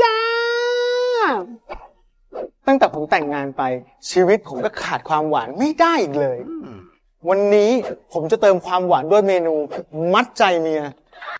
จ้า ตั้งแต่ผมแต่งงานไปชีวิตผมก็ขาดความหวานไม่ได้อีกเลย วันนี้ผมจะเติมความหวานด้วยเมนู มัดใจเมีย